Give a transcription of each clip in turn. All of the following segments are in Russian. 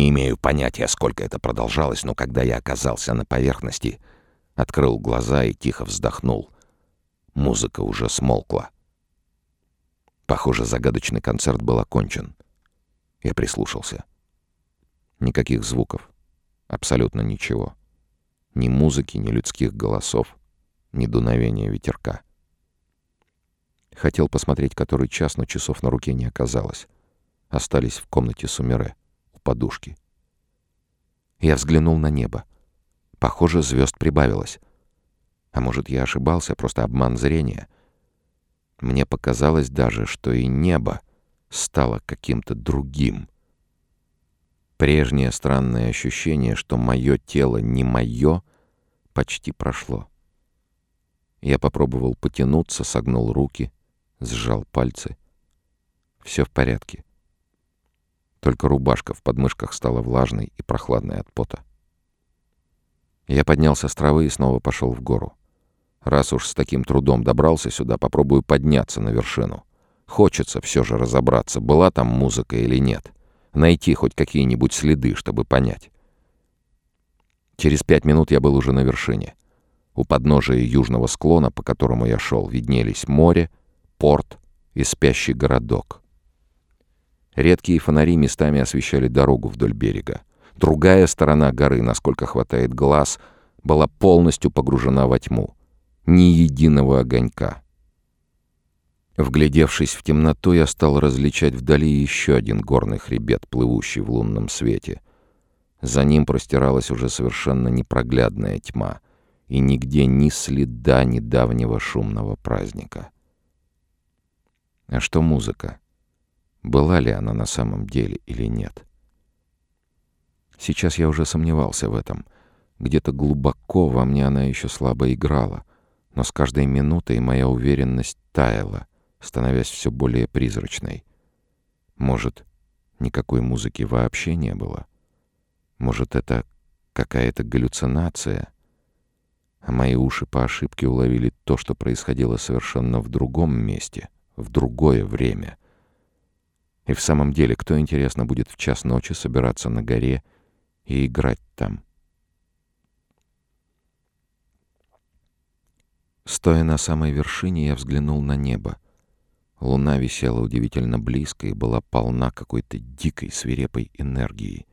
Не имею понятия, сколько это продолжалось, но когда я оказался на поверхности, открыл глаза и тихо вздохнул. Музыка уже смолкла. Похоже, загадочный концерт был окончен. Я прислушался. Никаких звуков. Абсолютно ничего. Ни музыки, ни людских голосов, ни дуновения ветерка. Хотел посмотреть, который час, но часов на руке не оказалось. Остались в комнате Сумере, подушки. Я взглянул на небо. Похоже, звезд прибавилось. А может, я ошибался, просто обман зрения. Мне показалось даже, что и небо стало каким-то другим. Прежнее странное ощущение, что мое тело не мое, почти прошло. Я попробовал потянуться, согнул руки, сжал пальцы. Все в порядке. Только рубашка в подмышках стала влажной и прохладной от пота. Я поднялся с травы и снова пошел в гору. Раз уж с таким трудом добрался сюда, попробую подняться на вершину. Хочется все же разобраться, была там музыка или нет. Найти хоть какие-нибудь следы, чтобы понять. Через пять минут я был уже на вершине. У подножия южного склона, по которому я шел, виднелись море, порт и спящий городок. Редкие фонари местами освещали дорогу вдоль берега. Другая сторона горы, насколько хватает глаз, была полностью погружена во тьму. Ни единого огонька. Вглядевшись в темноту, я стал различать вдали еще один горный хребет, плывущий в лунном свете. За ним простиралась уже совершенно непроглядная тьма, и нигде ни следа недавнего шумного праздника. А что музыка? Была ли она на самом деле или нет? Сейчас я уже сомневался в этом. Где-то глубоко во мне она еще слабо играла, но с каждой минутой моя уверенность таяла, становясь все более призрачной. Может, никакой музыки вообще не было? Может, это какая-то галлюцинация? А мои уши по ошибке уловили то, что происходило совершенно в другом месте, в другое время. И в самом деле, кто, интересно, будет в час ночи собираться на горе и играть там? Стоя на самой вершине, я взглянул на небо. Луна висела удивительно близко и была полна какой-то дикой свирепой энергией.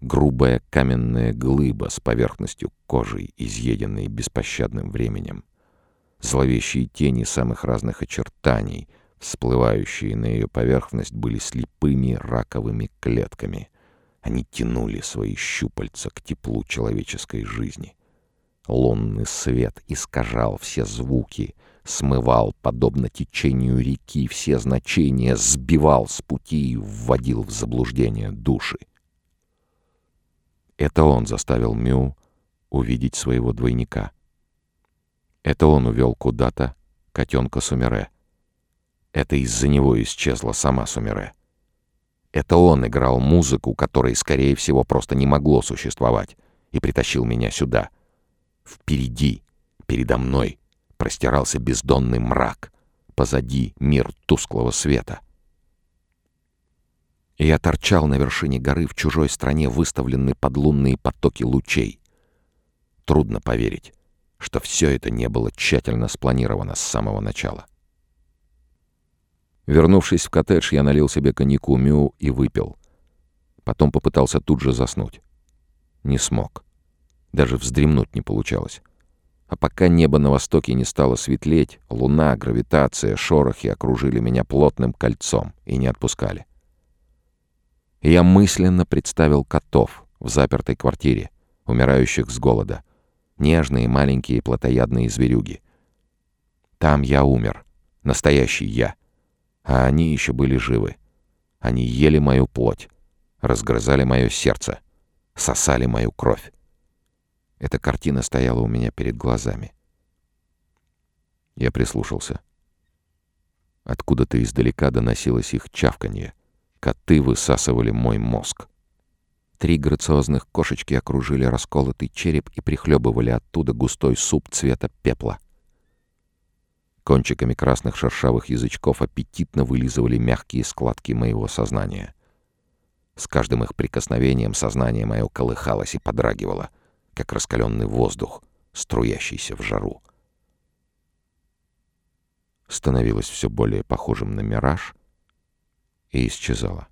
Грубая каменная глыба с поверхностью кожи, изъеденной беспощадным временем. Зловещие тени самых разных очертаний, всплывающие на ее поверхность, были слепыми раковыми клетками. Они тянули свои щупальца к теплу человеческой жизни. Лунный свет искажал все звуки, смывал, подобно течению реки, все значения, сбивал с пути и вводил в заблуждение души. Это он заставил Мю увидеть своего двойника. Это он увел куда-то котенка Сумере. Это из-за него исчезла сама Сумере. Это он играл музыку, которой, скорее всего, просто не могло существовать, и притащил меня сюда — Впереди, передо мной, простирался бездонный мрак. Позади мир тусклого света. Я торчал на вершине горы в чужой стране, выставленной под лунные потоки лучей. Трудно поверить, что все это не было тщательно спланировано с самого начала. Вернувшись в коттедж, я налил себе коньяку мю и выпил. Потом попытался тут же заснуть. Не смог. Даже вздремнуть не получалось. А пока небо на востоке не стало светлеть, луна, гравитация, шорохи окружили меня плотным кольцом и не отпускали. И я мысленно представил котов в запертой квартире, умирающих с голода. Нежные маленькие плотоядные зверюги. Там я умер, настоящий я. А они еще были живы. Они ели мою плоть, разгрызали мое сердце, сосали мою кровь. Эта картина стояла у меня перед глазами. Я прислушался. Откуда-то издалека доносилось их чавканье. Коты высасывали мой мозг. Три грациозных кошечки окружили расколотый череп и прихлебывали оттуда густой суп цвета пепла. Кончиками красных шершавых язычков аппетитно вылизывали мягкие складки моего сознания. С каждым их прикосновением сознание мое колыхалось и подрагивало, как раскаленный воздух, струящийся в жару. Становилось все более похожим на мираж и исчезало.